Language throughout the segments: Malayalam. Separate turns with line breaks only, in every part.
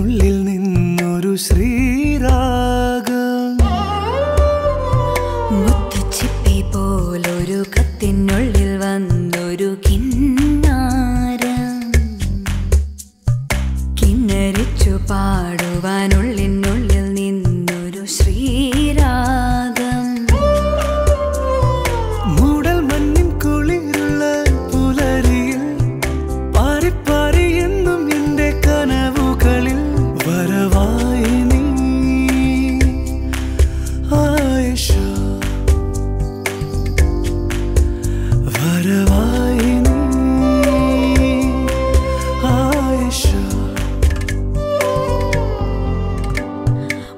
പാടുവാനുള്ളിനുള്ളിൽ നിന്നൊരു ശ്രീരാഗം.
മുത്തുച്ചിപ്പി പോലൊരു കത്തിനുള്ളിൽ വന്നൊരു കിന്നാര. കിന്നരിച്ചു പാടുവാനുള്ളിനുള്ളിൽ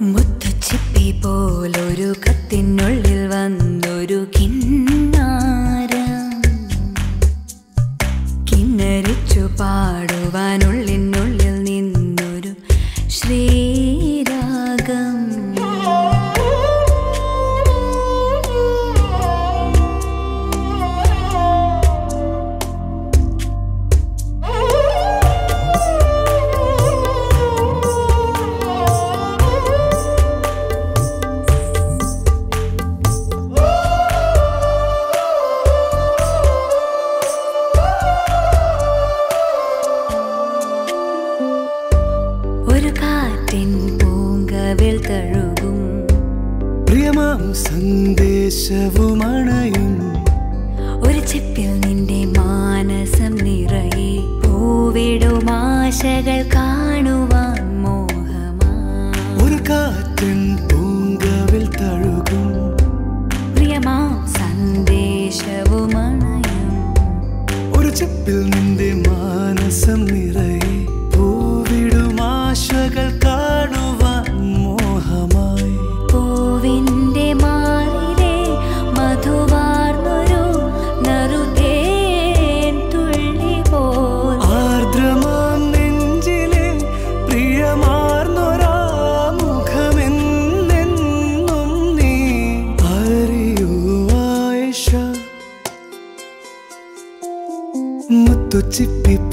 മുത്തുച്ചിപ്പി പോലൊരു കത്തിനുള്ളിൽ വന്നൊരു കിന്നാര. കിന്നരിച്ചു പാടുവാനുള്ളിനുള്ളിൽ
പ്രിയമാം സന്ദേശവുമണയും
ഒരു ചെപ്പിൽ നിന്റെ മാനസം നിറയെ പൂവിടും ആശകൾ കാണുവാൻ മോഹമാ.
ഒരു കാറ്റൻ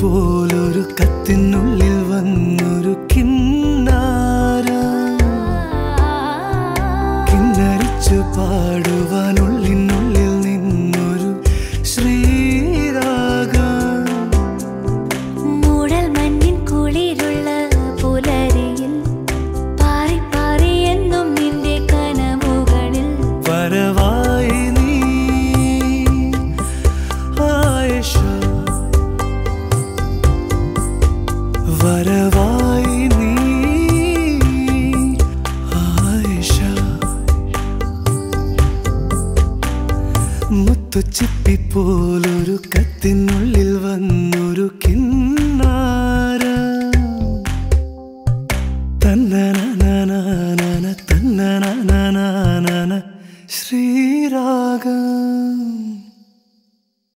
പോലൊരു കത്തിനുള്ളിൽ വന്നൊരു കിന്നാര. കിന്നരിച്ചു പാടുവാനുള്ളിനുള്ളിൽ മുത്തുച്ചിപ്പി പോലൊരു കത്തിനുള്ളിൽ വന്നൊരു കിന്നാര. തന്നന തന്നന ശ്രീരാഗം.